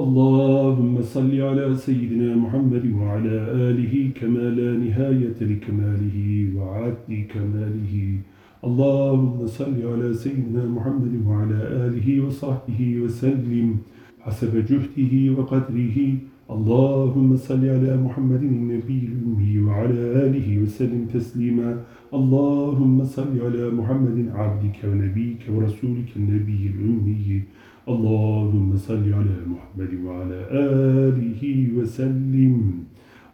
اللهم صل على سيدنا محمد وعلى آله كما لا نهاية لكماله وعد كماله اللهم صل على سيدنا محمد وعلى آله وصحبه وسلم. حسب جهده وقدره. اللهم صل على محمد النبي الأمي وعلى آله وسلم تسليما. اللهم صل على محمد عبدك ونبيك ورسولك النبي الأمي. اللهم صل على محمد وعلى آله وسلم.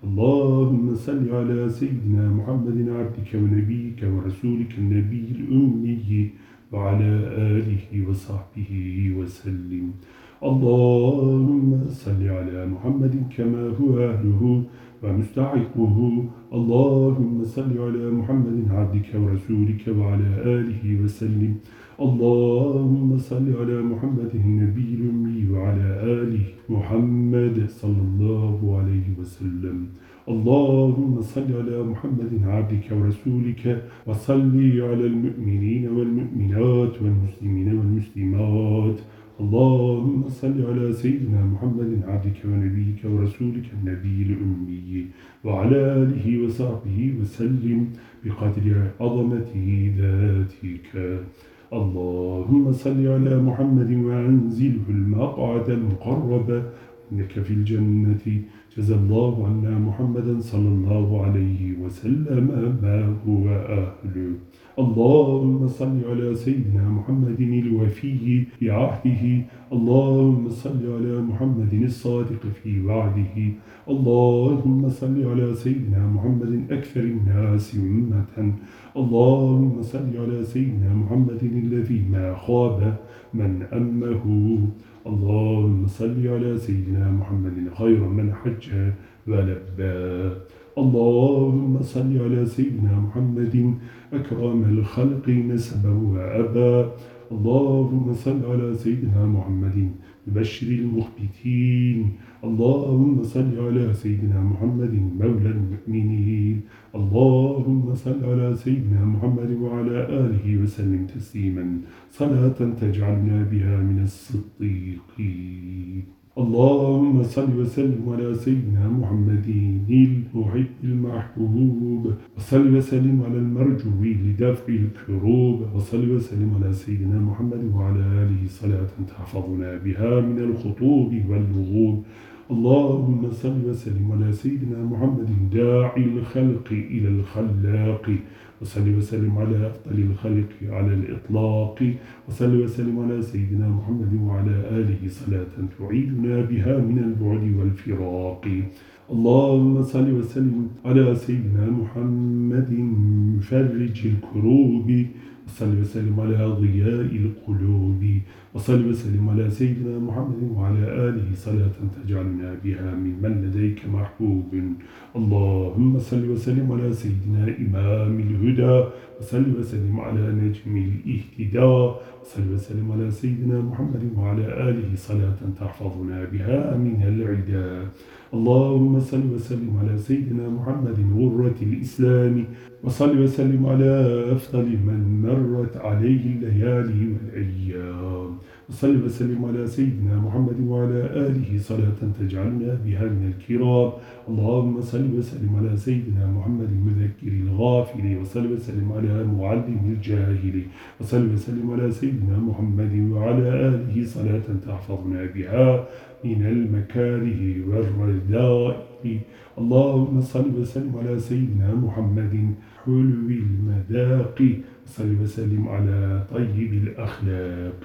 اللهم صل على سيدنا محمد عبدك ونبيك ورسولك النبي الأمي وعلى آله وصحبه وسلم. اللهم صل على محمد كما هو أهله ومستحقه. اللهم صل على محمد عبدك ورسولك وعلى آله وسلم. اللهم صل على محمد النبي الأمي وعلى آله محمد صلى الله عليه وسلم. اللهم صل على محمد عبدك ورسولك وصل على المؤمنين والمؤمنات والمسلمين والمسلمات. اللهم صل على سيدنا محمد عبدك ونبيك ورسولك النبي الأمي وعلى آله وصحبه وسلم بقدر عظمته ذاتك. اللهم صل على محمد وأنزله المقعد المقرب. إنك في الجنة. جزى الله عنا محمدا صلى الله عليه وسلم ما هو أهله اللهم صل على سيدنا محمد الوفي في عهده اللهم صل على محمد الصادق في وعده. اللهم صل على سيدنا محمد أكثر الناس أمة. اللهم صل على سيدنا محمد الذي ما خاب من أمه. اللهم صل على سيدنا محمد خير من حج ولبى اللهم صل على سيدنا محمد أكرم الخلق نسبا وأبا. اللهم صل على سيدنا محمد بشر المخبتين. اللهم صل على سيدنا محمد مولى المؤمنين. اللهم صل على سيدنا محمد وعلى آله وسلم تسليما. صلاة تجعلنا بها من الصديقين. اللهم صل وسلم على سيدنا محمد المحب المحبوب. وصل وسلم على المرجو لدفع الكروب وصل وسلم على سيدنا محمد وعلى آله. صلاة تحفظنا بها من الخطوب واللغوب. اللهم صل وسلم على سيدنا محمد داعي الخلق إلى الخلاق. وصل وسلم على أفضل الخلق على الإطلاق. وصل وسلم على سيدنا محمد وعلى آله صلاة تعيدنا بها من البعد والفراق. اللهم صل وسلم على سيدنا محمد مفرج الكروب. وصل وسلم على ضياء القلوب. وصل وسلم على سيدنا محمد وعلى آله صلاة تجعلنا بها من من لديك محبوب. اللهم صل وسلم على سيدنا إمام الهدى وصل وسلم على نجم الاهتداء وصل وسلم على سيدنا محمد وعلى آله صلاة تحفظنا بها من العداء اللهم صل وسلم على سيدنا محمد غرة الإسلام وصل وسلم على أفضل من مرت عليه الليالي والأيام. وصل وسلم على سيدنا محمد وعلى آله صلاة تجعلنا بها من الكرام. اللهم صل وسلم على سيدنا محمد المذكر الغافل وصل وسلم على معلم الجاهل وصل وسلم على سيدنا محمد وعلى آله صلاة تحفظنا بها من المكاره والرداء اللهم صل وسلم على سيدنا محمد حلو المذاق وصل وسلم على طيب الأخلاق.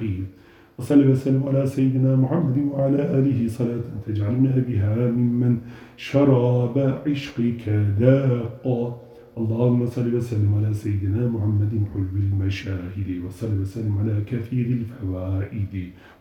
وصلى وسلم على سيدنا محمد وعلى آله صلاة تجعلنا بها ممن شراب عشقك داقا اللهم صل وسلم على سيدنا محمد حلو المشاهد وصل وسلم على كثير الفوائد.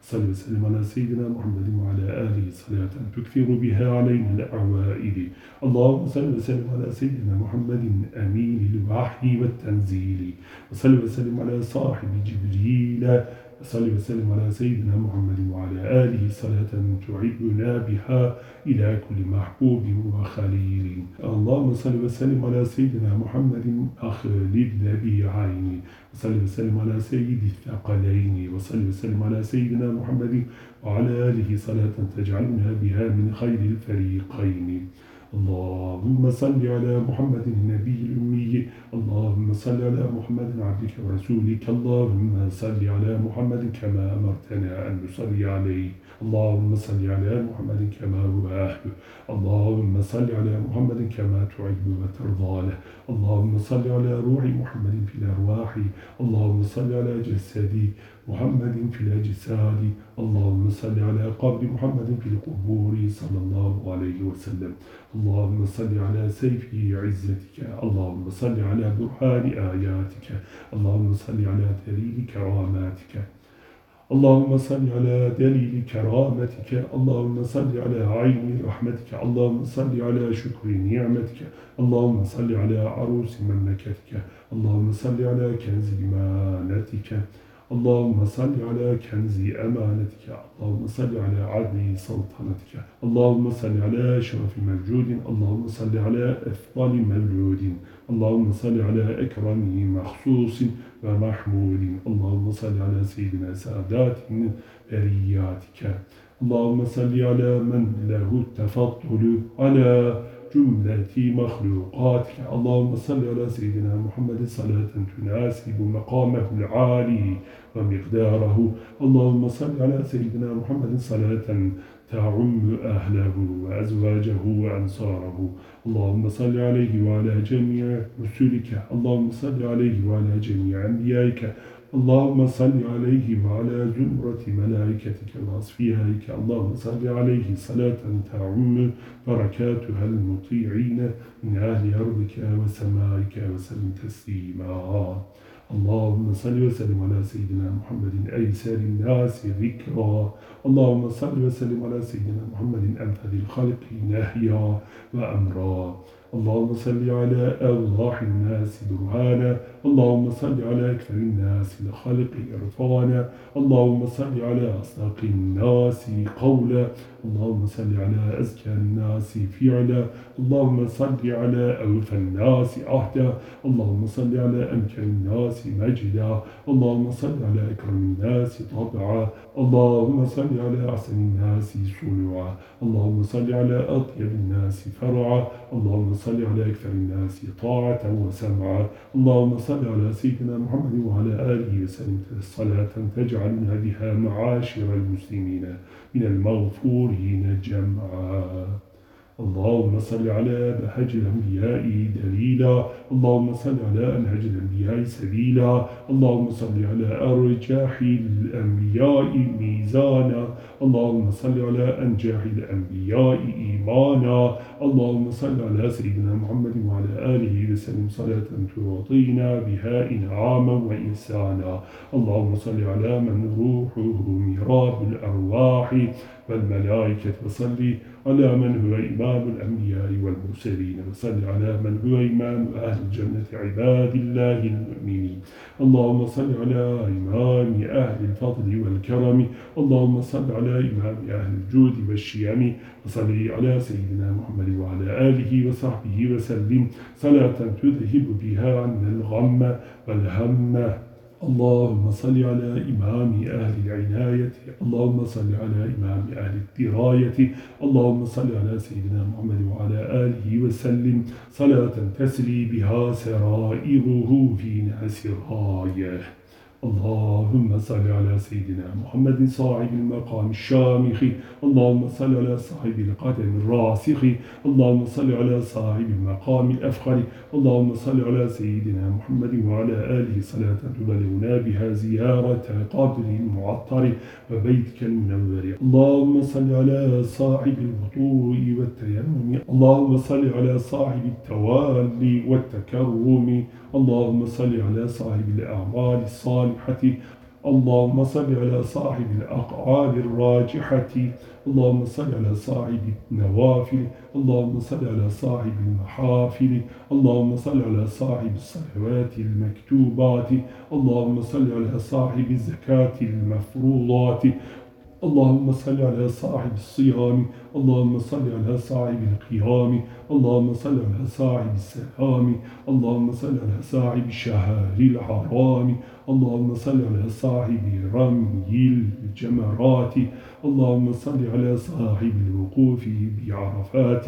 صل وسلم على سيدنا محمد وعلى آله صلاة تكثر بها علينا الأعوائد. اللهم صل وسلم على سيدنا محمد أمين الوحي والتنزيل. وصل وسلم على صاحب جبريل صل وسلم على سيدنا محمد وعلى آله صلاة تعبنا بها إلى كل محبوب وخليل. اللهم صل وسلم على سيدنا محمد أخلد به عيني وصل وسلم على سيد الثقلين. وصل وسلم على سيدنا محمد وعلى آله صلاة تجعلنا بها من خير الفريقين. اللهم صل على محمد النبي الأمي. اللهم صل على محمد عبدك ورسولك. اللهم صل على محمد كما أمرتنا أن نصلي عليه. اللهم صل على محمد كما هو أهله اللهم صل على محمد كما تحب وترضى له. اللهم صل على روح محمد في الأرواح. اللهم صل على جسدي محمد في الأجساد. اللهم صل على قبر محمد في القبور صلى الله عليه وسلم. اللهم صل على سيف عزتك. اللهم صل على برهان آياتك. اللهم صل على دليل كراماتك. اللهم صل على دليل كرامتك. اللهم صل على عين رحمتك. اللهم صل على شكر نعمتك. اللهم صل على عروس مملكتك. اللهم صل على كنز إمانتك اللهم صل على كنز أمانتك. اللهم صل على عدل سلطنتك. اللهم صل على أشرف موجود اللهم صل على أفضل مولود. اللهم صل على أكرم مخصوص ومحمود. اللهم صل على سيدنا سادات برياتك اللهم صل على من له التفضل على جملة مخلوقاتك. اللهم صل على سيدنا محمد صلاة تناسب مقامه العالي. ومقداره. اللهم صل على سيدنا محمد صلاة تعم أهله وأزواجه وأنصاره. اللهم صل عليه وعلى جميع رسلك. اللهم صل عليه وعلى جميع أنبيائك. اللهم صل عليه وعلى زمرة ملائكتك وأصفيائك. اللهم صل عليه صلاة تعم بركاتها المطيعين من أهل أرضك وسمائك وسلم تسليما. اللهم صل وسلم على سيدنا محمد أيسر الناس ذكرا اللهم صل وسلم على سيدنا محمد أنفذ الخلق نهيا وأمرا. اللهم صل على أوضاح الناس برهانا. اللهم صل على أكثر الناس لخلق إرفانا اللهم صل على أصدق الناس قولا. اللهم صل على أزكى الناس فعلا. اللهم صل على أوفى الناس عهدا. اللهم صل على أنكر الناس مجدا. اللهم صل على أكرم الناس طبعا. اللهم صل على أحسن الناس صنوعا. اللهم صل على أطيب الناس فرعا. اللهم صل على أكثر الناس طاعة وسمعا. اللهم صل على سيدنا محمد وعلى آله وسلم صلاة تجعلنا بها معاشر المسلمين من المغفورين جمعا. اللهم صل على بهج الأنبياء دليلا. اللهم صل على أنهج الأنبياء سبيلا. اللهم صل على أرجاح الأنبياء ميزانا. اللهم صل على أنجاح الأنبياء إيمانا. اللهم صل على سيدنا محمد وعلى آله وسلم صلاة تعطينا بها إنعاما وإنسانا اللهم صل على من روحه مراب الأرواح والملائكة وصلي على من هو إمام الأنبياء والمرسلين وصل على من هو إمام أهل الجنة عباد الله المؤمنين. اللهم صل على إمام أهل الفضل والكرم اللهم صل على إمام أهل الجود والشيم وصل على سيدنا محمد وعلى آله وصحبه وسلم. صلاة تذهب بها عنا الغم والهم. اللهم صل على إمام أهل العناية اللهم صل على إمام أهل الدراية اللهم صل على سيدنا محمد وعلى آله وسلم. صلاة تسري بها سرائره في ناس راية. اللهم صل على سيدنا محمد صاحب المقام الشامخ. اللهم صل على صاحب القدم الراسخ. اللهم صل على صاحب المقام الأفخر. اللهم صل على سيدنا محمد وعلى آله صلاة تبلغنا بها زيارة قبر المعطر وبيتك المنور. اللهم صل على صاحب الوضوء والتيمم. اللهم صل على صاحب التوالي والتكرم. اللهم صل على صاحب الأعمال الصالحة. اللهم صل على صاحب الأقعال الراجحة. اللهم صل على صاحب النوافل. اللهم صل على صاحب المحافل. اللهم صل على صاحب الصلوات المكتوبات. اللهم صل على صاحب الزكاة المفروضات. اللهم صل على صاحب الصيام اللهم صل على صاحب القيام اللهم صل على صاحب السلام اللهم صل على صاحب الشهر الحرام اللهم صل على صاحب رمي الجمرات اللهم صل على صاحب الوقوف بعرفات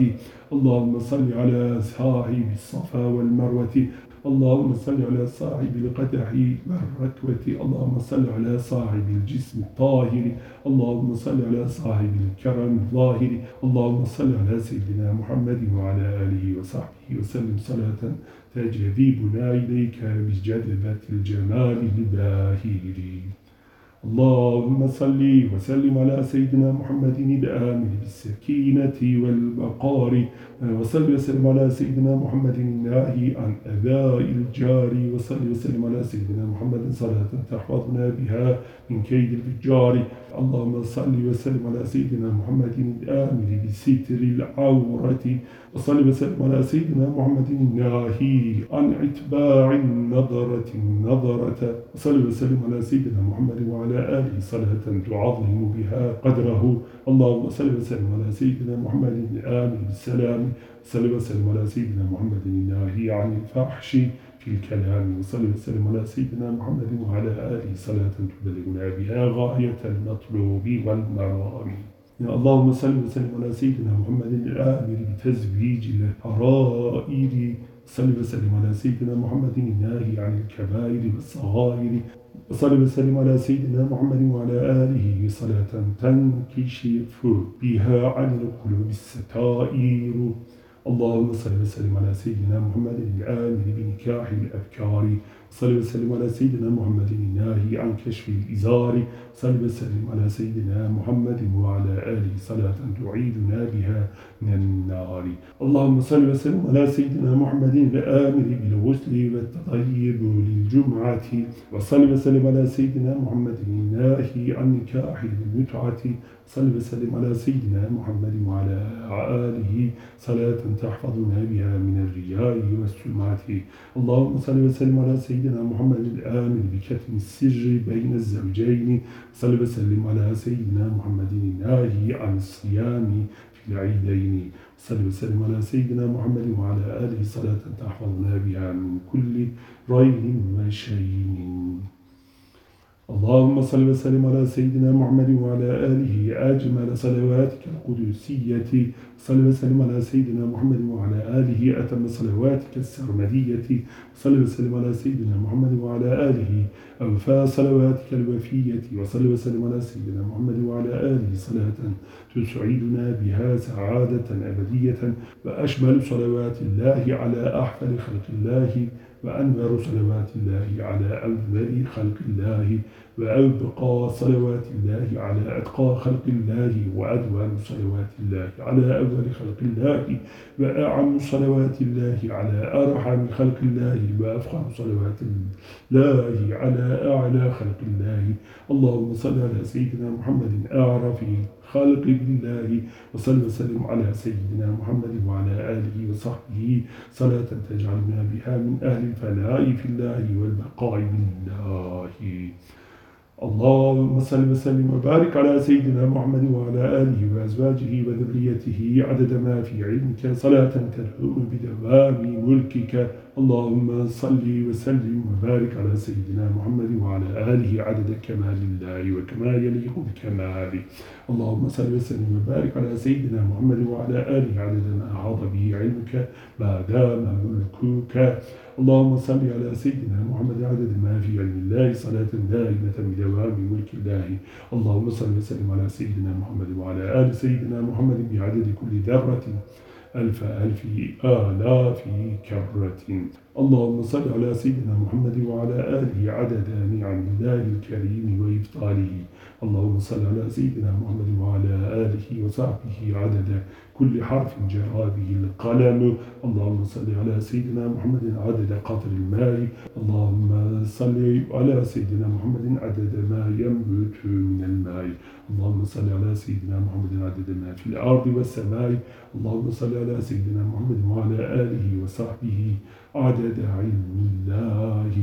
اللهم صل على صاحب الصفا والمروة. اللهم صل على صاحب القدح والركوة. اللهم صل على صاحب الجسم الطاهر. اللهم صل على صاحب الكرم الظاهر. اللهم صل على سيدنا محمد وعلى آله وصحبه وسلم. صلاة تجذبنا إليك بجذبة الجمال الباهر اللهم صل وسلم على سيدنا محمد الآمن بالسكينة والبقار. وصل وسلم على سيدنا محمد الناهي عن أذاء الجار وصل وسلم على سيدنا محمد صلاة تحفظنا بها من كيد الفجار. اللهم صل وسلم على سيدنا محمد الآمن بستر العورة. وصل وسلم على سيدنا محمد الناهي عن إتباع النظرة النظرة. وصل وسلم على سيدنا محمد وعلى آله صلاة تعظم بها قدره. اللهم صل وسلم على سيدنا محمد الآمن بالسلام. صل وسلم على سيدنا محمد الناهي عن الفحش في الكلام. وصل وسلم على سيدنا محمد وعلى آله. صلاة تبلغنا بها غاية المطلوب والمرام. يا اللهم صل وسلم على سيدنا محمد الآمر بتزويج الحرائر صل وسلم على سيدنا محمد الناهي عن الكبائر والصغائر. وصل وسلم على سيدنا محمد وعلى آله صلاة تنكشف بها عن القلوب الستائر. اللهم صل وسلم على سيدنا محمد الآمر بنكاح الأفكار. صل وسلم على سيدنا محمد الناهي عن كشف الإزار. صل وسلم على سيدنا محمد وعلى آله صلاة تعيدنا بها من النار اللهم صل وسلم على سيدنا محمد الآمر بالغسل والتطيب للجمعة. وصل وسلم على سيدنا محمد الناهي عن نكاح المتعة. صل وسلم على سيدنا محمد وعلى آله. صلاة تحفظنا بها من الرياء والسمعة. اللهم صل وسلم على سيدنا محمد الآمن بكتم السر بين الزوجين. صل وسلم على سيدنا محمد الناهي عن الصيام. العيدين. صل وسلم على سيدنا محمد وعلى آله صلاة تحفظنا بها من كل ريب وشين اللهم صل وسلم على سيدنا محمد وعلى آله أجمل صلواتك القدسية. صل وسلم على سيدنا محمد وعلى آله أتم صلواتك السرمدية. صل وسلم على سيدنا محمد وعلى آله أوفى صلواتك الوفية. وصل وسلم على سيدنا محمد وعلى آله صلاة تسعدنا بها سعادة أبدية. وأشمل صلوات الله على أحفل خلق الله. وأنور صلوات الله على أول خلق الله. وأبقى صلوات الله على أتقى خلق الله وأدوان صلوات الله على أول خلق الله وأعم صلوات الله على أرحم خلق الله وأفخر صلوات الله على أعلى خلق الله. اللهم صل على سيدنا محمد أعرف خالق الله وصل وسلم على سيدنا محمد وعلى آله وصحبه. صلاة تجعلنا بها من أهل الفلاء في الله والبقاء بالله اللهم صل وسلم وبارك على سيدنا محمد وعلى آله وأزواجه وذريته عدد ما في علمك صلاة تدعو بدوام ملكك اللهم صل وسلم وبارك على سيدنا محمد وعلى آله عدد كمال الله وكما يليق بكماله. اللهم صل وسلم وبارك على سيدنا محمد وعلى آله عدد ما أحاط به علمك ما دام ملكك اللهم صل على سيدنا محمد عدد ما في علم الله صلاة دائمة بدوام ملك الله. اللهم صل وسلم على سيدنا محمد وعلى آل سيدنا محمد بعدد كل ذرة ألف ألف آلاف كرة. اللهم صل على سيدنا محمد وعلى آله عدد نعم الله الكريم وإبطاله اللهم صل على سيدنا محمد وعلى آله وصحبه عدد كل حرف جرى به القلم. اللهم صل على سيدنا محمد عدد قطر الماء. اللهم صل على سيدنا محمد عدد ما ينبت من الماء. اللهم صل على سيدنا محمد عدد ما في الأرض والسماء. اللهم صل على سيدنا محمد وعلى آله وصحبه عدد علم الله.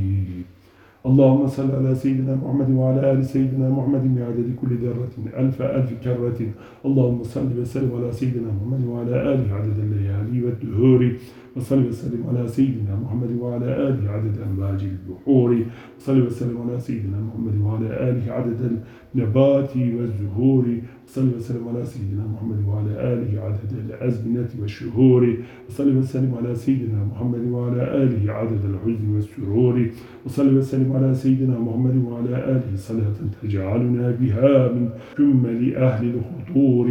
اللهم صل على سيدنا محمد وعلى آل سيدنا محمد بعدد كل ذرة ألف ألف كرة اللهم صل وسلم على سيدنا محمد وعلى آله عدد الليالي والدهور. وصل وسلم على سيدنا محمد وعلى آله عدد أنباج البحور. وصل وسلم على سيدنا محمد وعلى آله عدد النبات والزهور. وصل وسلم على سيدنا محمد وعلى آله عدد الأزمنة والشهور. وصل وسلم على سيدنا محمد وعلى آله عدد الحزن والسرور. وصل وسلم على سيدنا محمد وعلى آله صلاة تجعلنا بها من كمل أهل الخطور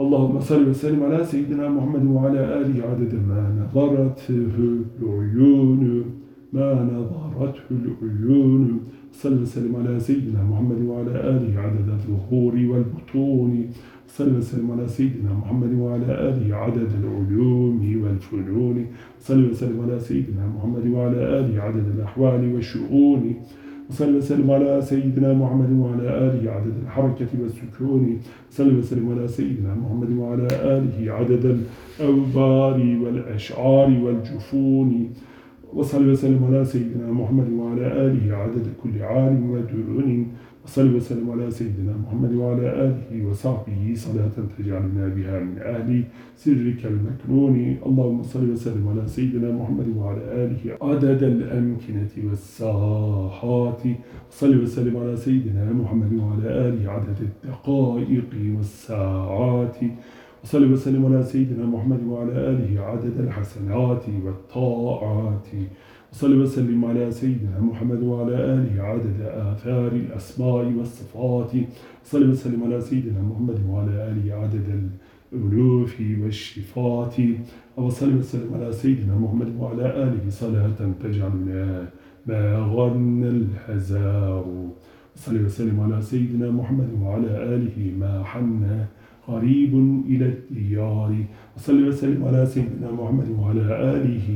اللهم صل وسلم على سيدنا محمد وعلى آله عدد ما نظرته العيون ما نظرته العيون. صل وسلم على سيدنا محمد وعلى آله عدد الظهور والبطون. صل وسلم على سيدنا محمد وعلى آله عدد العلوم والفنون. صل وسلم على سيدنا محمد وعلى آله عدد الأحوال والشؤون. وصلى وسلم على سيدنا محمد وعلى آله عدد الحركة والسكون. صلى وسلم على سيدنا محمد وعلى آله عدد الأوبار والأشعار والجفون. وصلى وسلم على سيدنا محمد وعلى آله عدد كل عالم ودرون وصل وسلم على سيدنا محمد وعلى آله وصحبه صلاة تجعلنا بها من أهل سرك المكنون. اللهم صل وسلم على سيدنا محمد وعلى آله عدد الأمكنة والساحات. صل وسلم على سيدنا محمد وعلى آله عدد الدقائق والساعات. وصل وسلم على سيدنا محمد وعلى آله عدد الحسنات والطاعات. وصل وسلم على سيدنا محمد وعلى آله عدد آثار الأسماء والصفات. وصل وسلم على سيدنا محمد وعلى آله عدد الألوف والشفات. وصل وسلم على سيدنا محمد وعلى آله صلاة تجعلنا ما غن الحزار. وصل وسلم على سيدنا محمد وعلى آله ما حن قريب إلى الديار. وصل وسلم على سيدنا محمد وعلى آله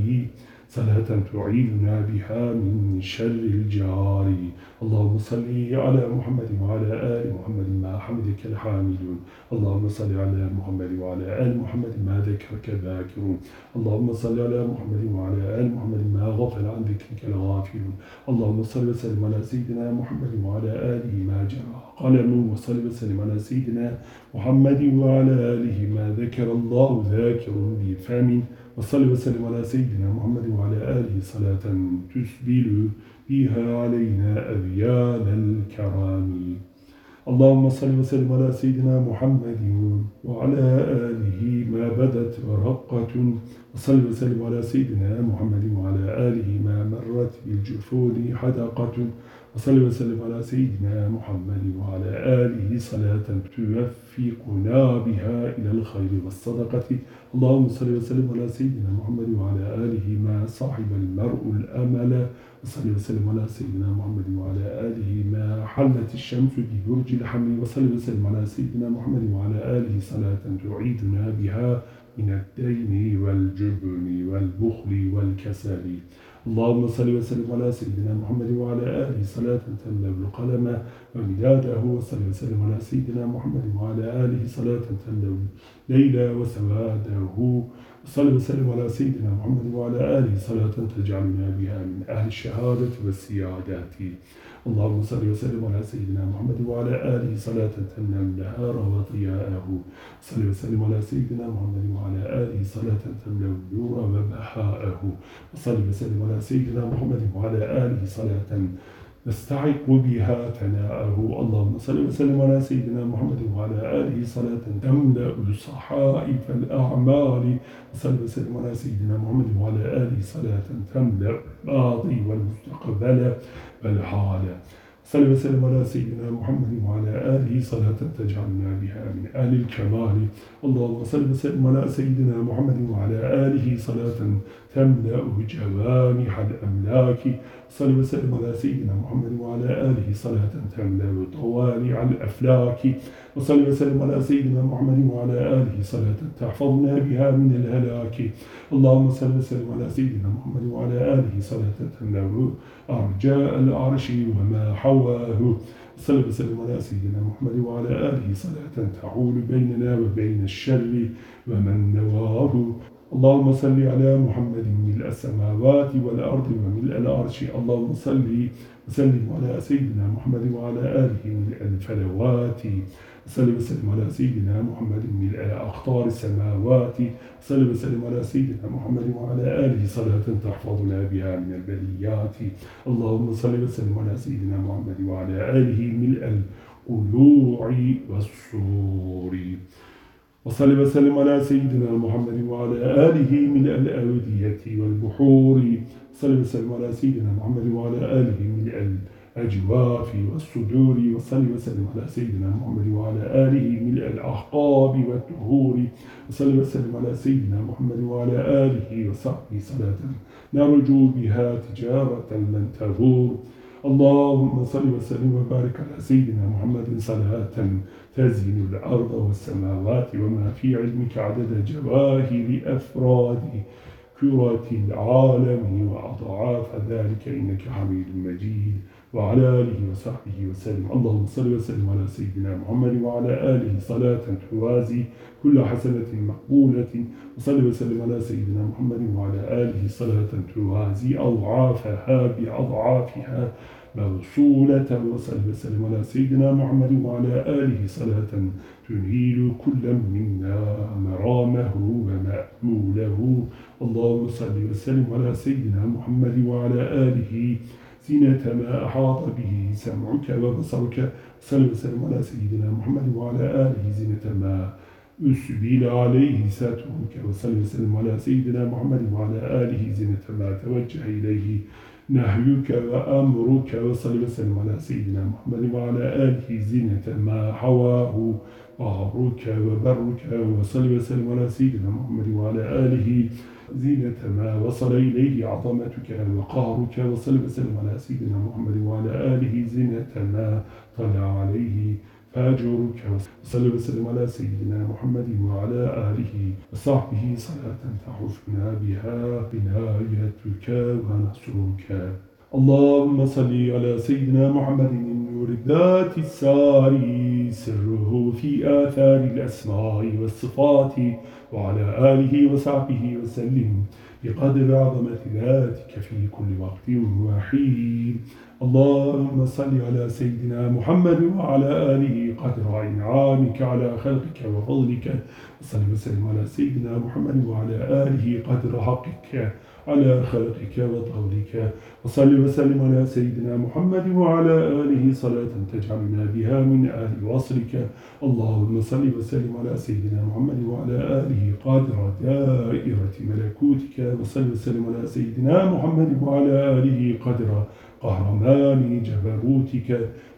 صلاة تعيذنا بها من شر الجار. اللهم صل على محمد وعلى آل محمد ما حمدك الحامدون. اللهم صل على محمد وعلى آل محمد ما ذكرك ذاكرون. اللهم صل على محمد وعلى آل محمد ما غفل عن ذكرك الغافلون. اللهم صل وسلم على سيدنا محمد وعلى آله ما جرى قلم. وصل وسلم على سيدنا محمد وعلى آله ما ذكر الله ذاكر بفم. وصل وسلم على سيدنا محمد وعلى آله صلاة تسبل بها علينا أذيال الكرام. اللهم صل وسلم على سيدنا محمد وعلى آله ما بدت ورقة. وصل وسلم على سيدنا محمد وعلى آله ما مرت بالجفون حدقة. وصل وسلم على سيدنا محمد وعلى آله صلاة توفقنا بها إلى الخير والصدقة. اللهم صل وسلم على سيدنا محمد وعلى آله ما صاحب المرء الأمل. وصل وسلم على سيدنا محمد وعلى آله ما حلت الشمس ببرج الحمل. وصل وسلم على سيدنا محمد وعلى آله صلاة تعيدنا بها من الدين والجبن والبخل والكسل. اللهم صل وسلم على سيدنا محمد وعلى آله صلاة تملأ القلم. ومداده وصل وسلم على سيدنا محمد وعلى آله صلاة تملأ ليلى وسواده. وصل وسلم على سيدنا محمد وعلى آله صلاة تجعلنا بها من أهل الشهادة والسيادات. اللهم صل وسلم على سيدنا محمد وعلى آله صلاة تمنع النهار وضياءه صل وسلم على سيدنا محمد وعلى آله صلاة تمنع النور وبحاءه وصل وسلم على سيدنا محمد وعلى آله صلاة نستعق بها ثناءه. اللهم صل وسلم على سيدنا محمد وعلى آله صلاة تملأ صحائف الأعمال. وصل وسلم على سيدنا محمد وعلى آله صلاة تملأ الماضي والمستقبل والحال. صل وسلم على سيدنا محمد وعلى آله صلاة تجعلنا بها من أهل الكمال. اللهم صل وسلم على سيدنا محمد وعلى آله صلاة تملأ جوامح الأملاك صل وسلم على سيدنا محمد وعلى آله صلاة تملأ طوالع الأفلاك. وصل وسلم على سيدنا محمد وعلى آله صلاة تحفظنا بها من الهلاك. اللهم صل وسلم على سيدنا محمد وعلى آله صلاة تملأ أرجاء العرش وما حواه. صلى وسلم على سيدنا محمد وعلى آله صلاة تعول بيننا وبين الشر ومن نواه. اللهم صل على محمد ملء السماوات والأرض وملء العرش. اللهم صل وسلم على سيدنا محمد وعلى آله ملء الفلوات. صلى وسلم على سيدنا محمد ملء أخطار السماوات. صلى وسلم على سيدنا محمد وعلى آله صلاة تحفظنا بها من البليات. اللهم صل وسلم على سيدنا محمد وعلى آله ملء القلوع والصور وصلى وسلم على سيدنا محمد وعلى آله ملء الأودية والبحور. صلى وسلم على سيدنا محمد وعلى آله ملء الأجواف والصدور. وصلى وسلم على سيدنا محمد وعلى آله ملء الأحقاب والتهور وصلى وسلم على سيدنا محمد وعلى آله وصحبه صلاة نرجو بها تجارة لن تغور اللهم صل وسلم وبارك على سيدنا محمد صلاة تزين الأرض والسماوات وما في علمك عدد جواهر أفراد كرة العالم وأضعاف ذلك إنك حميد مجيد. وعلى آله وصحبه وسلم. اللهم صل وسلم على سيدنا محمد وعلى آله صلاة توازي كل حسنة مقبولة. وصل وسلم على سيدنا محمد وعلى آله صلاة توازي أضعافها بأضعافها. موصولة وصل وسلم على سيدنا محمد وعلى آله صلاة تنهيل كل منا مرامه ومأموله. اللهم صل وسلم على سيدنا محمد وعلى آله. زينة ما أحاط به سمعك وبصرك. صلى وسلم على سيدنا محمد وعلى آله. زينة ما أسبيل عليه ساترك. وصلى وسلم على سيدنا محمد وعلى آله. زينة ما توجه إليه. نهيك وأمرك وصلى وسلم على سيدنا محمد وعلى آله زينة ما حواه. قهرك وبرك وصلى وسلم على سيدنا محمد وعلى آله زينة ما وصل إليه عظمتك وقهرك. وصل وسلم على سيدنا محمد وعلى آله زينة ما طلع عليه. فاجرك وصل وسلم على سيدنا محمد وعلى آله وصحبه صلاة تحفنا بها بنايتك ونصرك. اللهم صل على سيدنا محمد النور الذات الساري سره في آثار الأسماء والصفات وعلى آله وصحبه وسلم بقدر عظمة ذاتك في كل وقت وحين. اللهم صل على سيدنا محمد وعلى آله قدر إنعامك على خلقك وفضلك. وصل وسلم على سيدنا محمد وعلى آله قدر حقك على خلقك وطولك. وصل وسلم على سيدنا محمد وعلى آله صلاة تجعلنا بها من آل وصلك. اللهم صل وسلم على سيدنا محمد وعلى آله قادر دائرة ملكوتك. وصل وسلم على سيدنا محمد وعلى آله قدر قهرمان جبروتك.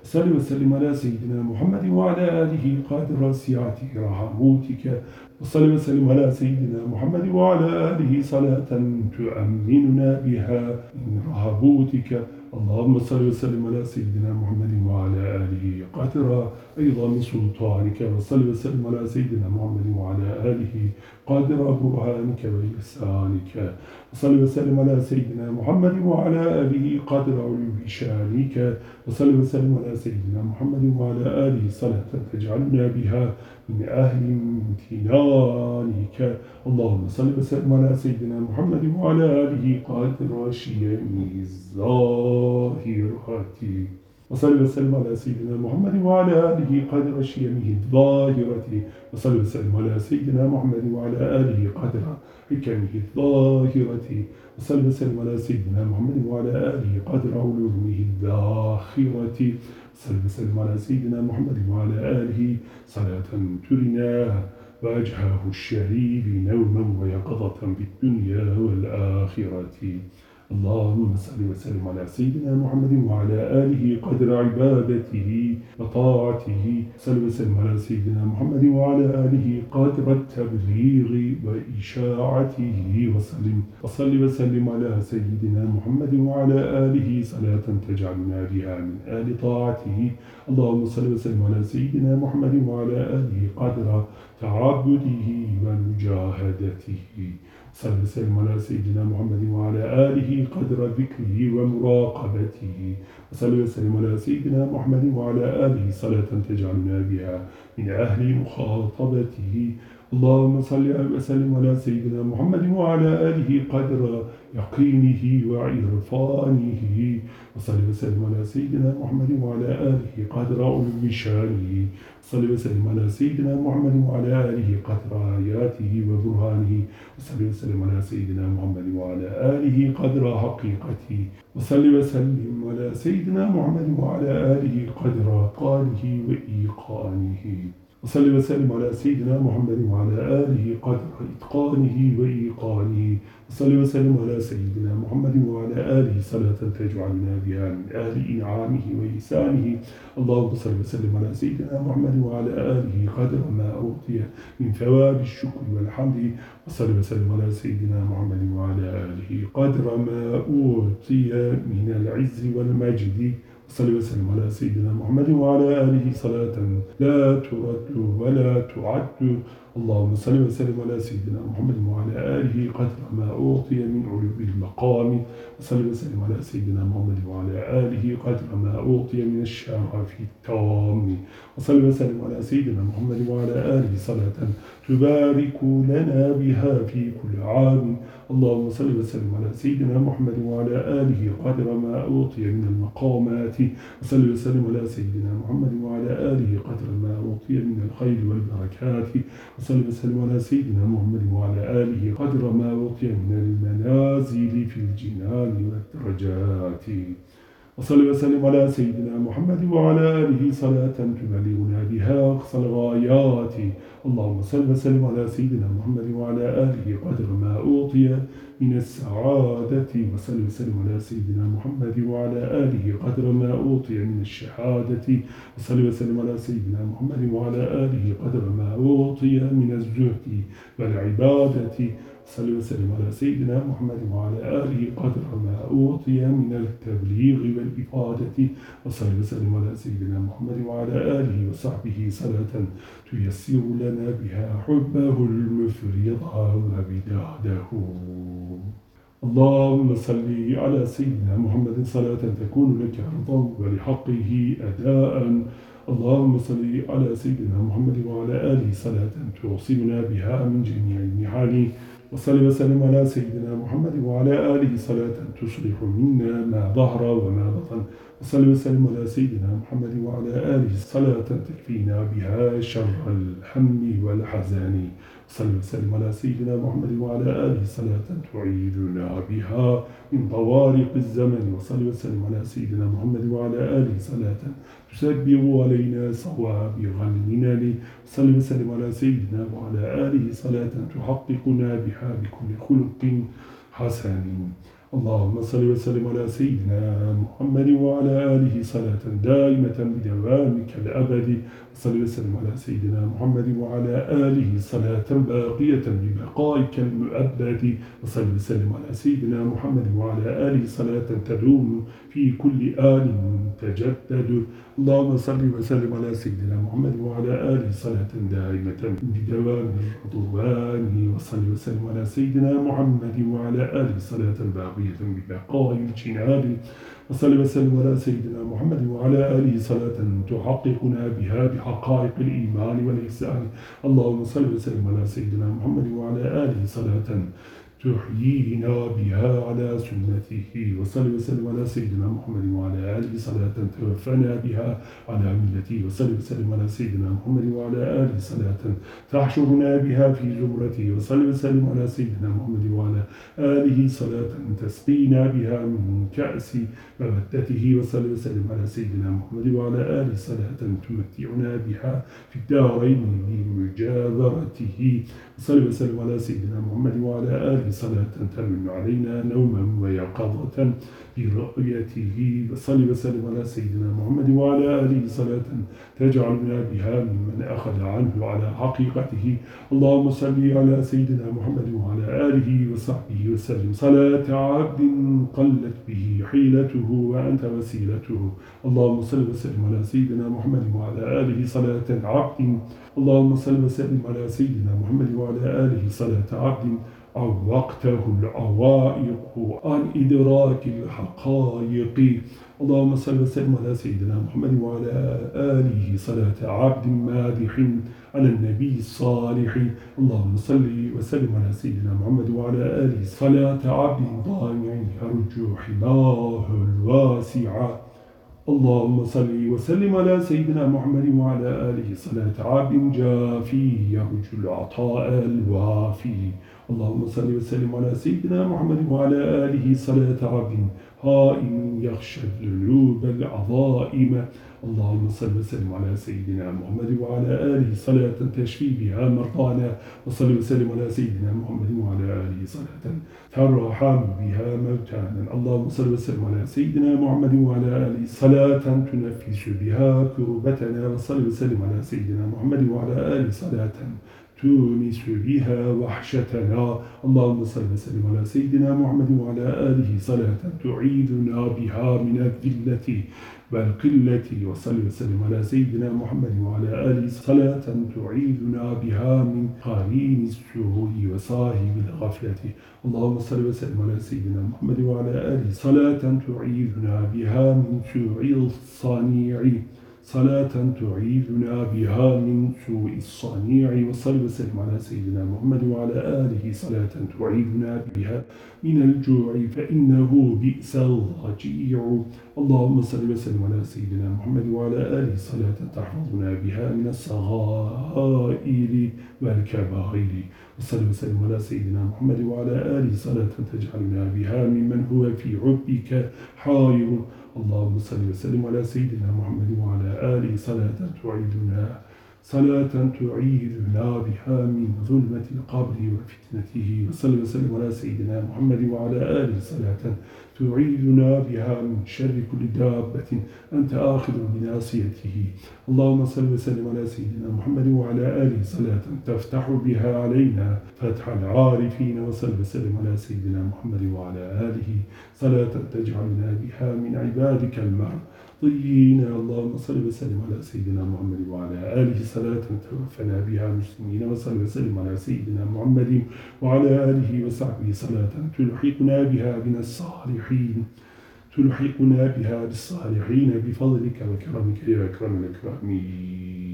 صل وسلم على سيدنا محمد وعلى آله قادر سعة رحموتك. وصل وسلم على سيدنا محمد وعلى آله صلاة تؤمننا بها من رهبوتك اللهم صل وسلم على سيدنا محمد وعلى آله قدر أيضا من سلطانك وصل وسلم على سيدنا محمد وعلى آله قدر برهانك وإحسانك. وصل وسلم على سيدنا محمد وعلى آله قدر علو شانك وصل وسلم على سيدنا محمد وعلى آله صلاة تجعلنا بها من أهل امتنانك. اللهم صل وسلم على سيدنا محمد وعلى آله قادر شيمه الظاهرة وصل وسلم على سيدنا محمد وعلى آله قدر شيمه الظاهرة. وصل وسلم على سيدنا محمد وعلى آله قدر حكمه الظاهرة. وصل وسلم على سيدنا محمد وعلى آله قدر علومه الذاخرة صل وسلم على سيدنا محمد وعلى آله صلاة ترنا وجهه الشريف نوما ويقظة بالدنيا والآخرة. اللهم صل وسلم على سيدنا محمد وعلى آله قدر عبادته وطاعته. صل وسلم على سيدنا محمد وعلى آله قدر التبليغ وإشاعته. وسلم وصل وسلم على سيدنا محمد وعلى آله صلاة تجعلنا بها من آل طاعته. اللهم صل وسلم على سيدنا محمد وعلى آله قدر تعبده ومجاهدته. صلى وسلم على سيدنا محمد وعلى آله قدر ذكره ومراقبته. وصلى وسلم على سيدنا محمد وعلى آله صلاة تجعلنا بها من أهل مخاطبته. اللهم صل وسلم على سيدنا محمد وعلى آله قدر يقينه وعرفانه. وصل وسلم على سيدنا محمد وعلى آله قدر علو شانه. صل وسلم على سيدنا محمد وعلى آله قدر آياته وبرهانه. وصل وسلم على سيدنا محمد وعلى آله قدر حقيقته. وصل وسلم على سيدنا محمد وعلى آله قدر قاله وإيقانه. وصل وسلم على سيدنا محمد وعلى آله قدر إتقانه وإيقانه. وصل وسلم على سيدنا محمد وعلى آله صلاة تجعلنا بها من أهل إنعامه وإحسانه. اللهم صل وسلم على سيدنا محمد وعلى آله قدر ما أوتي من ثواب الشكر والحمد. وصل وسلم على سيدنا محمد وعلى آله قدر ما أوتي من العز والمجد. صلى وسلم على سيدنا محمد وعلى آله صلاة. لا ترد ولا تعد. اللهم صل وسلم على سيدنا محمد وعلى آله قدر ما أعطي من علو المقام. وصل وسلم على سيدنا محمد وعلى آله قدر ما أعطي من الشرف التام وصل وسلم على سيدنا محمد وعلى آله صلاة تبارك لنا بها في كل عام. اللهم صل وسلم على سيدنا محمد وعلى آله قدر ما أوطي من المقامات. وصل وسلم على سيدنا محمد وعلى آله قدر ما أوطي من الخير والبركات. وصل وسلم على سيدنا محمد وعلى آله قدر ما أوطي من المنازل في الجنان والدرجات. وصل وسلم على سيدنا محمد وعلى آله صلاة تبلغنا بها أقصى الغايات. اللهم صل وسلم على سيدنا محمد وعلى آله قدر ما أوطي من السعادة. وصل وسلم على سيدنا محمد وعلى آله قدر ما أوطي من الشهادة. وصل وسلم على سيدنا محمد وعلى آله قدر ما أوطي من الزهد والعبادة. صلى وسلم على سيدنا محمد وعلى آله قدر ما أوطي من التبليغ والإفادة. وصلى وسلم على سيدنا محمد وعلى آله وصحبه صلاة تيسر لنا بها حبه المفرط وبداده. اللهم صل على سيدنا محمد صلاة تكون لك رضا ولحقه أداء. اللهم صل على سيدنا محمد وعلى آله صلاة توصلنا بها من جميع النعال وصل وسلم على سيدنا محمد وعلى آله صلاة تصلح منا ما ظهر وما بطن. وصل وسلم على سيدنا محمد وعلى آله صلاة تكفينا بها شر الهم والحزن. صل وسلم على سيدنا محمد وعلى آله صلاة تعيدنا بها من طوارق الزمن وصل وسلم على سيدنا محمد وعلى آله صلاة تسبغ علينا صوابغ المنن صل وسلم على سيدنا وعلى آله صلاة تحققنا بها بكل خلق حسن. اللهم صل وسلم على سيدنا محمد وعلى آله صلاة دائمة بدوامك الأبد صل وسلم على سيدنا محمد وعلى آله صلاة باقية ببقائك المؤبد وصل وسلم على سيدنا محمد وعلى آله صلاة تدوم في كل آل تجدد اللهم صل وسلم على سيدنا محمد وعلى آله صلاة دائمة بدوام الرضوان وصل وسلم على سيدنا محمد وعلى آله صلاة باقية ببقاء الجناد وصل وسلم على سيدنا محمد وعلى آله صلاة تحققنا بها بحقائق الإيمان والإحسان. اللهم صل وسلم على سيدنا محمد وعلى آله صلاة تحيينا بها على سنته وصل وسلم على سيدنا محمد وعلى آله صلاة توفنا بها على ملته وصل وسلم على سيدنا محمد وعلى آله صلاة تحشرنا بها في زمرته وصل وسلم على سيدنا محمد وعلى آله صلاة تسقينا بها من كأس مودته وصل وسلم على سيدنا محمد وعلى آله صلاة تمتعنا بها في الدارين بمجاورته. وصل وسلم على سيدنا محمد وعلى آله صلاة تمن علينا نوما ويقظة. برؤيته وصلي وسلم على سيدنا محمد وعلى آله صلاة تجعلنا بها ممن أخذ عنه على حقيقته. اللهم صل على سيدنا محمد وعلى آله وصحبه وسلم. صلاة عبد قلت به حيلته وأنت وسيلته. اللهم صل وسلم على سيدنا محمد وعلى آله صلاة عبد. اللهم صل وسلم على سيدنا محمد وعلى آله صلاة عبد. عوقته العوائق عن إدراك الحقائق. اللهم صل وسلم على سيدنا محمد وعلى آله صلاة عبد مادح على النبي الصالح. اللهم صل وسلم على سيدنا محمد وعلى آله صلاة عبد ضامع يرجو حماه الواسعة اللهم صل وسلم على سيدنا محمد وعلى آله صلاة عبد جافي يرجو العطاء الوافي. اللهم صل وسلم على سيدنا محمد وعلى آله صلاة عبد هائم يخشى الذنوب العظائم. اللهم صل وسلم على سيدنا محمد وعلى آله صلاة تشفي بها مرضانا. وصل وسلم على سيدنا محمد وعلى آله صلاة ترحم بها موتانا. اللهم صل وسلم على سيدنا محمد وعلى آله صلاة تنفس بها كربتنا. وصل وسلم على سيدنا محمد وعلى آله صلاة تونس بها وحشتنا. اللهم صل وسلم على سيدنا محمد وعلى آله صلاة تعيدنا بها من الذلة والقلة. وصل وسلم على سيدنا محمد وعلى آله صلاة تعيدنا بها من قرين السوء وصاحب الغفلة. اللهم صل وسلم على سيدنا محمد وعلى آله صلاة تعيدنا بها من سوء الصنيع. صلاة تعيذنا بها من سوء الصنيع وصل وسلم على سيدنا محمد وعلى آله صلاة تعيذنا بها من الجوع فإنه بئس الرجيع اللهم صل وسلم على سيدنا محمد وعلى آله صلاة تحفظنا بها من الصغائر والكبائر. وصل وسلم على سيدنا محمد وعلى آله صلاة تجعلنا بها ممن هو في عبك حائر. اللهم صل وسلم على سيدنا محمد وعلى آله صلاة تعيدنا صلاة تعيدنا بها من ظلمة القبر وفتنته. وصل وسلم على سيدنا محمد وعلى آله صلاة تعيدنا بها من شر كل دابة أنت آخذ بناصيته. اللهم صل وسلم على سيدنا محمد وعلى آله صلاة تفتح بها علينا فتح العارفين وصل وسلم على سيدنا محمد وعلى آله صلاة تجعلنا بها من عبادك المرض طيين اللهم صل وسلم على سيدنا محمد وعلى آله صلاة توفنا بها مسلمين وصل وسلم على سيدنا محمد وعلى آله وصحبه صلاة تلحقنا بها من الصالحين. تلحقنا بها بالصالحين بفضلك وكرمك يا أكرم الأكرمين.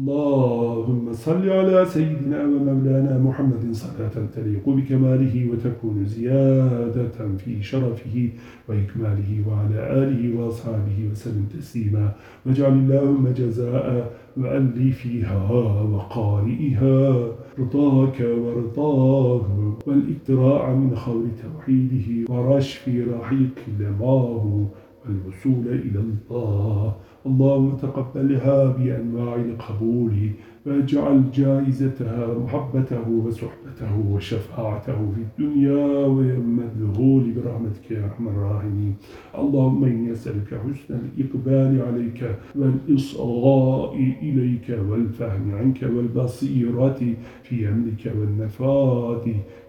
اللهم صل على سيدنا ومولانا محمد صلاة تليق بكماله وتكون زيادة في شرفه وإكماله وعلى آله وأصحابه وسلم تسليما. واجعل اللهم جزاء مؤلفها وقارئها رضاك ورضاه والإقتراع من خور توحيده ورشف رحيق لماه والوصول إلى الله. اللهم تقبلها بأنواع القبول واجعل جائزتها محبته وصحبته وشفاعته في الدنيا ويوم الذهول برحمتك يا أرحم الراحمين. اللهم إني أسألك حسن الإقبال عليك والإصغاء إليك والفهم عنك والبصيرة في أمرك والنفاذ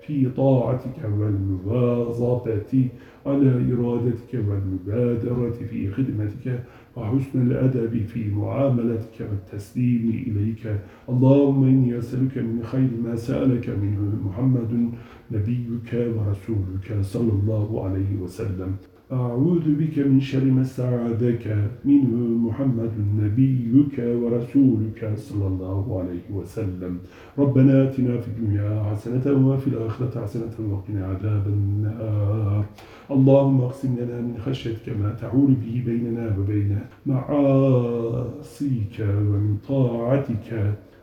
في طاعتك والمواظبة على إرادتك والمبادرة في خدمتك وحسن الأدب في معاملتك والتسليم إليك. اللهم إني أسألك من خير ما سألك منه محمد نبيك ورسولك صلى الله عليه وسلم. أعوذ بك من شر ما استعاذك منه محمد نبيك ورسولك صلى الله عليه وسلم. ربنا آتنا في الدنيا حسنة وفي الآخرة حسنة وقنا عذاب النار. اللهم اقسم لنا من خشيتك ما تعول به بيننا وبين معاصيك ومن طاعتك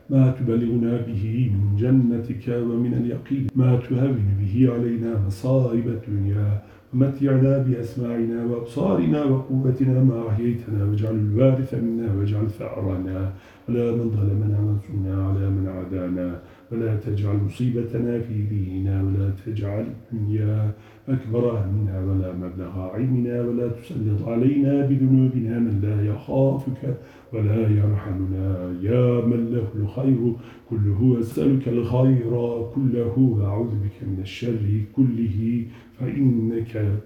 ما تبلغنا به من جنتك ومن اليقين ما تهون به علينا مصائب الدنيا. ومتعنا بأسماعنا وأبصارنا وقوتنا ما أحييتنا واجعل الوارث منا واجعل ثأرنا على من ظلمنا وانصرنا على من عادانا ولا تجعل مصيبتنا في ديننا ولا تجعل الدنيا أكبر همنا ولا مبلغ علمنا ولا تسلط علينا بذنوبنا من لا يخافك ولا يرحمنا يا من له الخير كله أسألك الخير كله وأعوذ بك من الشر كله فإنك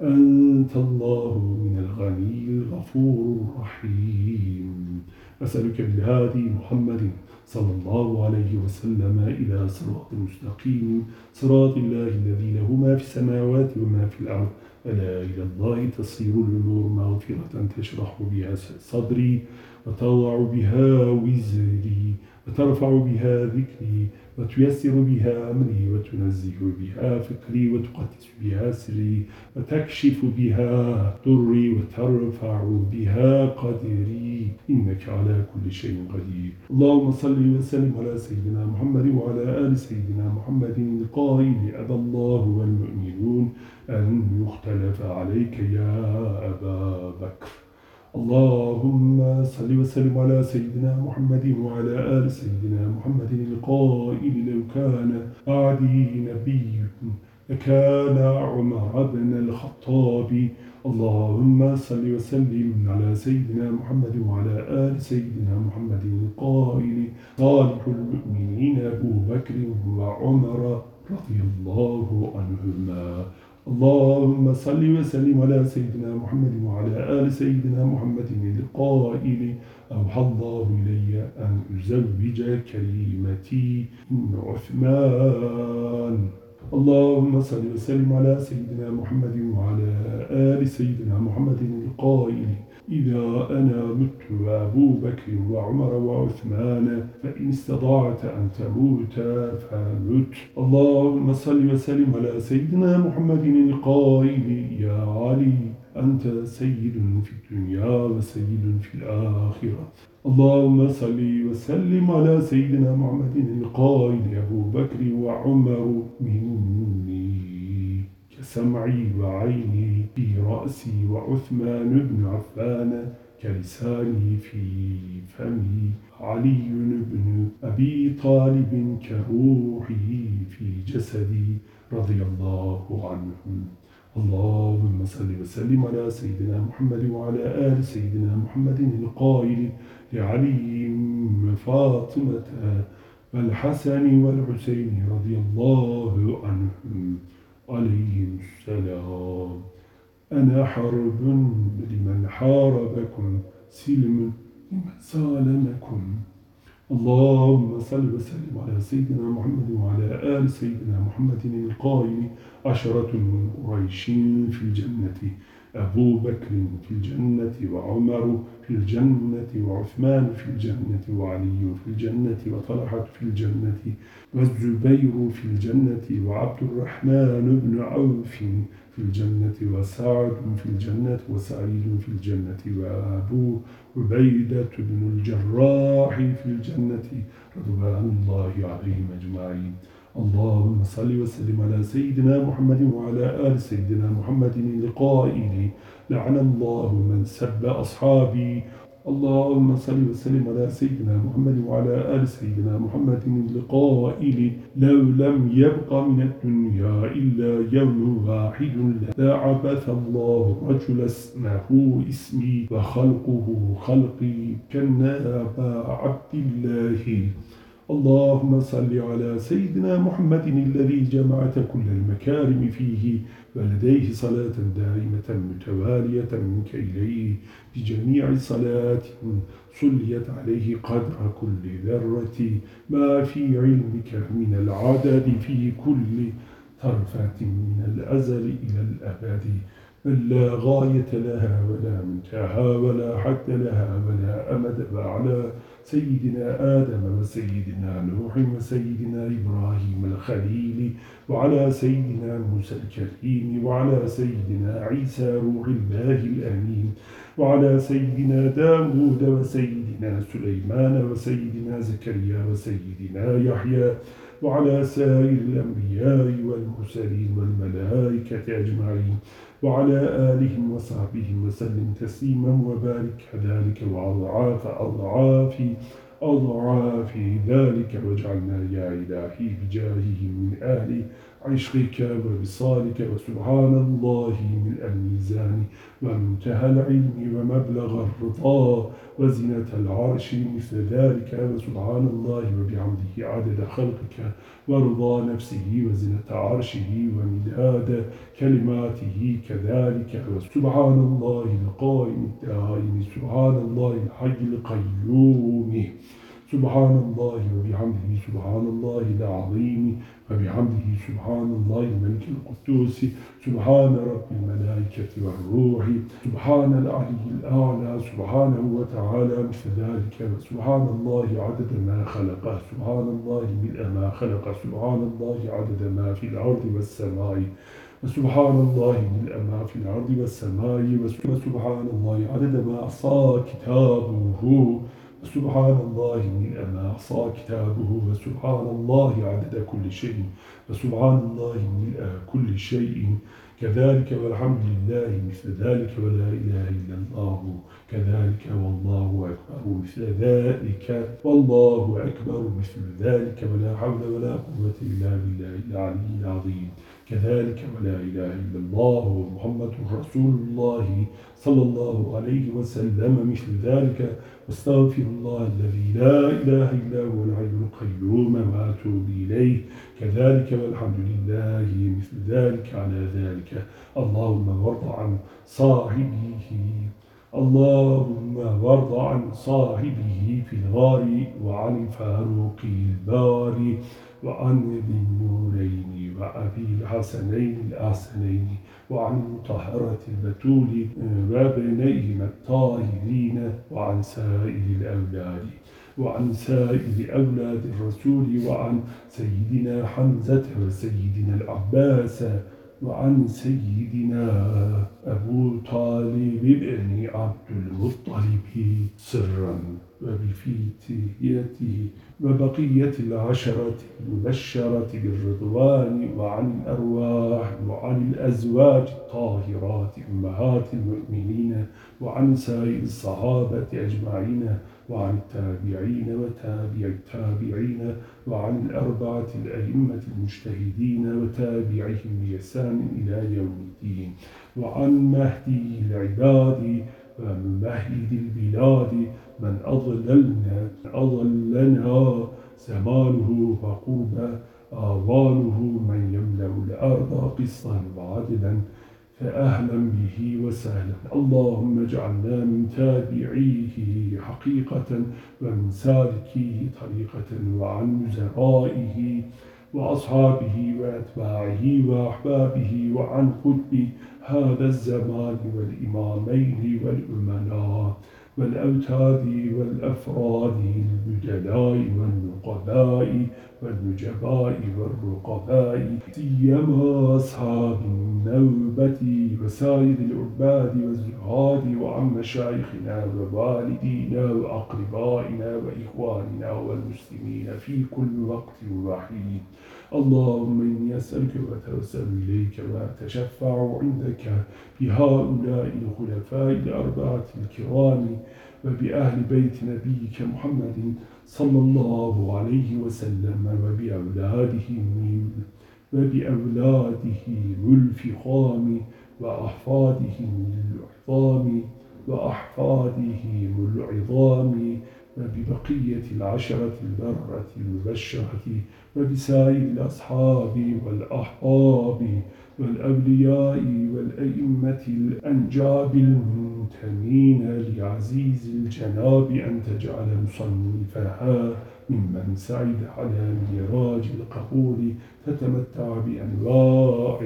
أنت الله من الغني الغفور الرحيم. أسألك بالهادي محمد صلى الله عليه وسلم إلى صراط مستقيم. صراط الله الذي له ما في السماوات وما في الأرض. ألا إلى الله تصير الأمور مغفرة تشرح بها صدري وتضع بها وزري وترفع بها ذكري وتيسر بها أمري وتنزه بها فكري وتقدس بها سري وتكشف بها ضري وترفع بها قدري. إنك على كل شيء قدير. اللهم صل وسلم على سيدنا محمد وعلى آل سيدنا محمد القائل أبى الله والمؤمنون أن يختلف عليك يا أبا بكر. اللهم صل وسلم على سيدنا محمد وعلى آل سيدنا محمد القائل لو كان أعدي نبي لكان عمر بن الخطاب. اللهم صل وسلم على سيدنا محمد وعلى آل سيدنا محمد القائل صالح المؤمنين أبو بكر وعمر رضي الله عنهما. اللهم صل وسلم على سيدنا محمد وعلى آل سيدنا محمد القائل أوحى الله إلي أن أزوج كريمتي من عثمان. اللهم صل وسلم على سيدنا محمد وعلى آل سيدنا محمد القائل. إذا أنا مت وأبو بكر وعمر وعثمان فإن استطعت أن تموت فمت. اللهم صل وسلم على سيدنا محمد القائل يا علي أنت سيد في الدنيا وسيد في الآخرة. اللهم صل وسلم على سيدنا محمد القائل أبو بكر وعمر مني كسمعي وعيني في رأسي وعثمان بن عفان كلساني في فمي علي بن أبي طالب كروحي في جسدي رضي الله عنهم اللهم صل وسلم على سيدنا محمد وعلى آل سيدنا محمد القائل لعلي فاطمة والحسن والحسين رضي الله عنهم. عليهم السلام. أنا حرب لمن حاربكم سلم لمن سالمكم. اللهم صل وسلم على سيدنا محمد وعلى آل سيدنا محمد القائل عشرة من قريش في الجنة. أبو بكر في الجنة وعمر في الجنة وعثمان في الجنة وعلي في الجنة وطلحة في الجنة والزبير في الجنة وعبد الرحمن بن عوف في الجنة وسعد في الجنة وسعيد في الجنة وأبو عبيدة بن الجراح في الجنة رضوان الله عليهم أجمعين اللهم صل وسلم على سيدنا محمد وعلى آل سيدنا محمد القائل لعن الله من سب أصحابي. اللهم صل وسلم على سيدنا محمد وعلى آل سيدنا محمد القائل لو لم يبق من الدنيا إلا يوم واحد لعبث الله رجل اسمه اسمي وخلقه خلقي كالنابا عبد الله. اللهم صل على سيدنا محمد الذي جمعت كل المكارم فيه ولديه صلاة دائمة متوالية منك إليه بجميع صلاة صليت عليه قدر كل ذرة ما في علمك من العدد في كل طرفة من الأزل إلى الأبد لا غاية لها ولا منتهى ولا حد لها ولا أمد وعلى سيدنا آدم وسيدنا نوح وسيدنا إبراهيم الخليل وعلى سيدنا موسى الكريم وعلى سيدنا عيسى روح الله الأمين وعلى سيدنا داود وسيدنا سليمان وسيدنا زكريا وسيدنا يحيى وعلى سائر الأنبياء والمرسلين والملائكة أجمعين وعلى آلهم وصحبهم وسلم تسليما وبارك كذلك وأضعاف أضعاف أضعاف ذلك واجعلنا يا إلهي بجاهه من آل عشقك وبصالك وسبحان الله من الميزان ومنتهى العلم ومبلغ الرضا وزنة العرش مثل ذلك وسبحان الله وبحمده عدد خلقك ورضا نفسه وزنة عرشه ومداد كلماته كذلك وسبحان الله القائم الدائم سبحان الله الحي القيوم سبحان الله وبحمده سبحان الله العظيم وبحمده سبحان الله الملك القدوس سبحان رب الملائكة والروح سبحان العلي الأعلى سبحانه وتعالى مثل ذلك سبحان الله عدد ما خلق سبحان الله ملء ما خلق سبحان الله عدد ما في الأرض والسماء وسبحان الله ملء ما في الأرض والسماء وسبحان الله عدد ما أصى كتابه. وسبحان الله من أما أحصى كتابه وسبحان الله عدد كل شيء وسبحان الله من كل شيء. كذلك والحمد لله مثل ذلك ولا إله إلا الله. كذلك والله أكبر مثل ذلك والله أكبر مثل ذلك ولا حول ولا قوة إلا بالله العلي العظيم. كذلك ولا إله إلا الله ومحمد رسول الله صلى الله عليه وسلم مثل ذلك واستغفر الله الذي لا إله إلا هو العلي القيوم وأتوب إليه. كذلك والحمد لله مثل ذلك على ذلك. اللهم وارض عن صاحبه. اللهم وارض عن صاحبه في الغار وعن فاروق الباري وعن ذي النورين وأبي الحسنين الأحسنين. وعن المطهرة البتول وابنيهما الطاهرين وعن سائر الأولاد وعن سائر أولاد الرسول وعن سيدنا حمزة وسيدنا العباس وعن سيدنا أبو طالب بن عبد المطلب سرا. وبفتيته وبقية العشرة المبشرة بالرضوان وعن الأرواح وعن الأزواج الطاهرات أمهات المؤمنين وعن سائر الصحابة أجمعين وعن التابعين وتابع التابعين وعن الأربعة الأئمة المجتهدين وتابعهم بإحسان إلى يوم الدين وعن مهدي العباد وممهد البلاد من أضللنا أضلنا زمانه وقرب آوانه من يملأ الأرض قصا وعدلا فأهلا به وسهلا. اللهم اجعلنا من تابعيه حقيقة ومن سالكيه طريقة وعن مزرائه وأصحابه وأتباعه وأحبابه وعن قطب هذا الزمان والإمامين والأمناء. والأوتاد والأفراد البجلاء والنقباء والنجباء والرقباء سيما أصحاب النوبة وسائر العباد والزهاد وعن مشايخنا ووالدينا وأقربائنا وإخواننا والمسلمين في كل وقت وحيد. اللهم إني أسألك وأتوسل إليك وأتشفع عندك بهؤلاء الخلفاء الأربعة الكرام وبأهل بيت نبيك محمد صلى الله عليه وسلم وبأولادهم وبأولادهم الفخام وأحفادهم العظام وأحفادهم العظام وببقية العشرة البرة المبشرة وبسائر الأصحاب والأحباب والأولياء والأئمة الأنجاب المنتمين لعزيز الجناب أن تجعل مصنفها ممن سعد على ميراج القبول فتمتع بأنواع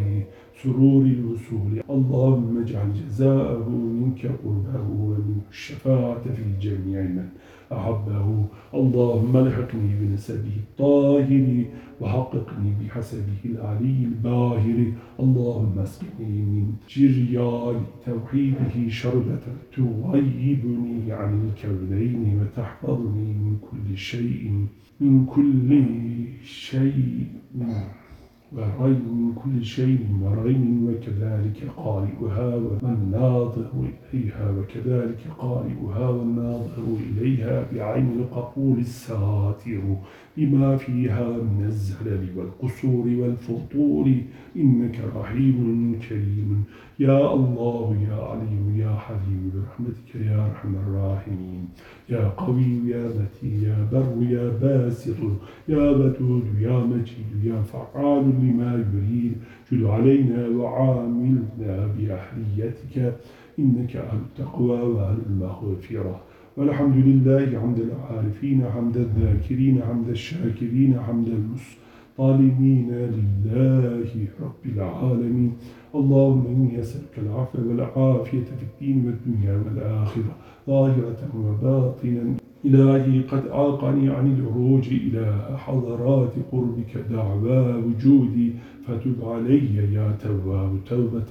سرور الوصول. اللهم اجعل جزاءه منك قربه ومنه الشفاعة في جميع من أحبه. اللهم الحقني بنسبه الطاهر وحققني بحسبه العلي الباهر. اللهم اسقني من جريان توحيده شربة تغيبني عن الكونين وتحفظني من كل شيء من كل شيء. ورين من كل شيء ورين وكذلك قارئها والناظر إليها وكذلك قارئها والناظر إليها بعين القبول الساتر لما فيها من الزلل والقصور والفطور. إنك رحيم كريم. يا الله يا عليم يا حليم برحمتك يا أرحم الراحمين. يا قوي يا متين يا بر يا باسط. يا ودود يا مجيد يا فعال لما يريد. جد علينا وعاملنا بأحليتك إنك أهل التقوى وأهل المغفرة والحمد لله حمد العارفين حمد الذاكرين حمد الشاكرين حمد المستظلمين لله رب العالمين. اللهم إني أسألك العفو والعافية في الدين والدنيا والآخرة ظاهرة وباطنا إلهي قد عاقني عن العروج إلى حضرات قربك دعوى وجودي فتب علي يا تواب توبة.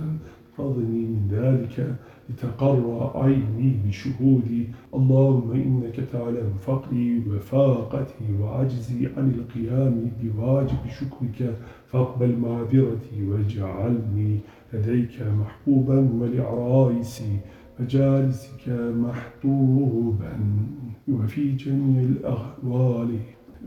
فضني من ذلك لتقر عيني بشهودي اللهم إنك تعلم فقري وفاقتي وعجزي عن القيام بواجب شكرك. فاقبل معذرتي واجعلني لديك محبوبا ولعرائسي مجالسك محبوبا وفي جميع الأحوال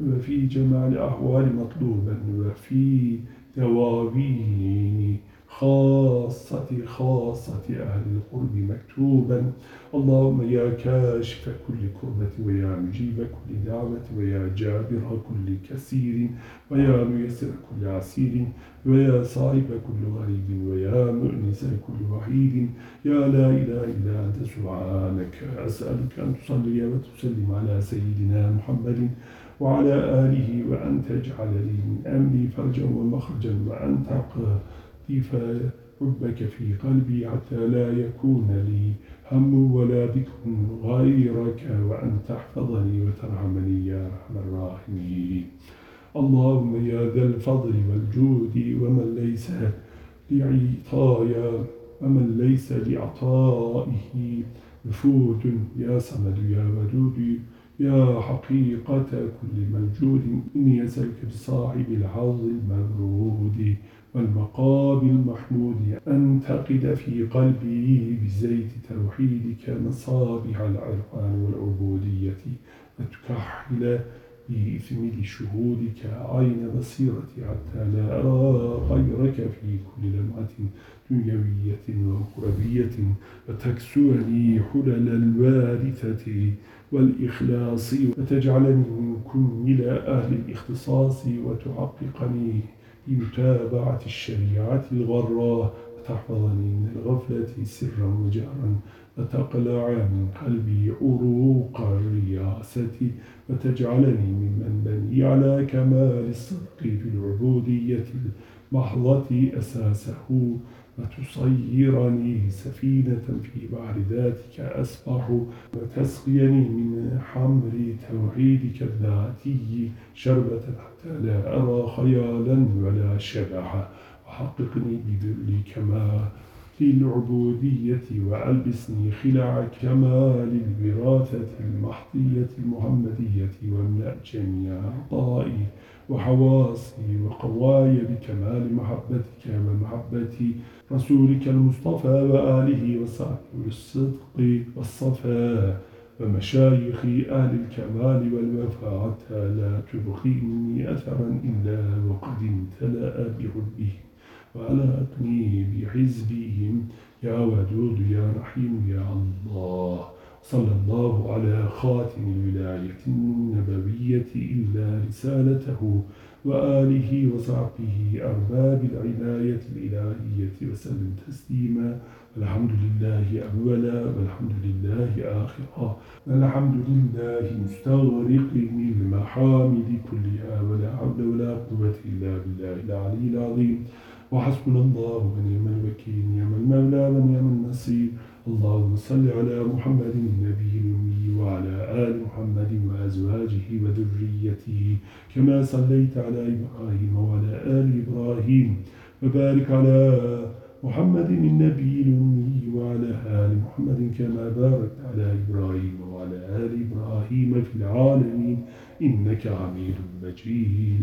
وفي جميع الأحوال مطلوبا. وفي دوابين خاصة خاصة أهل القرب مكتوبا. اللهم يا كاشف كل كربة ويا مجيب كل دعوة ويا جابر كل كثير ويا ميسر كل عسير ويا صاحب كل غريب ويا مؤنس كل وحيد. يا لا إله إلا أنت سبحانك. أسألك أن تصلي وتسلم على سيدنا محمد وعلى آله وأن تجعل لي من أمري فرجا ومخرجا وأن تقى حبك في قلبي حتى لا يكون لي هم ولا ذكر غيرك وأن تحفظني وترحمني يا أرحم الراحمين. اللهم يا ذا الفضل والجود ومن ليس لعطايا ومن ليس لعطائه. نفوذ يا صمد يا ودود يا حقيقة كل موجود إني أسألك بصاحب الحظ المبرود والمقام المحمود أن تقد في قلبي بزيت توحيدك مصابيح العرفان والعبودية وتكحل بإثم شهودك عين بصيرتي حتى لا أرى غيرك في كل لمعة دنيوية وقربية وتكسوني حلل الوارثة والإخلاص وتجعلني من كل أهل الاختصاص وتحققني بمتابعة الشريعة الغراء. وتحفظني من الغفلة سرا وجهرا. وتقلع من قلبي عروق الرياسة. وتجعلني ممن بني على كمال الصدق في العبودية المحضة أساسه. وتصيرني سفينة في بحر ذاتك أسبح وتسقيني من حمر توحيدك الذاتي شربة حتى لا أرى خيالا ولا شبح. وحققني بذل كما للعبودية وألبسني خلع كمال الوراثة المحضية المحمدية واملأ جميع وحواسي وقواي بكمال محبتك ومحبة رسولك المصطفى وآله وصحبه الصدق والصفاء ومشايخ أهل الكمال والوفاء لا تبقي مني أثرا إلا وقد امتلأ بحبه. وألهتني بحزبهم. يا ودود يا رحيم يا الله. صلى الله على خاتم الولاية النبوية إلا رسالته وآله وصحبه أرباب العناية الإلهية وسلم تسليما. الحمد لله أولا والحمد لله آخرا. والحمد لله مستغرق من المحامد كلها ولا حول ولا قوة إلا بالله العلي العظيم. وحسبنا الله ونعم الوكيل. نعم المولى ونعم النصير. اللهم صل على محمد النبي الأمي وعلى آل محمد وأزواجه وذريته كما صليت على إبراهيم وعلى آل إبراهيم وبارك على محمد النبي الأمي وعلى آل محمد كما باركت على إبراهيم وعلى آل إبراهيم في العالمين إنك حميد مجيد.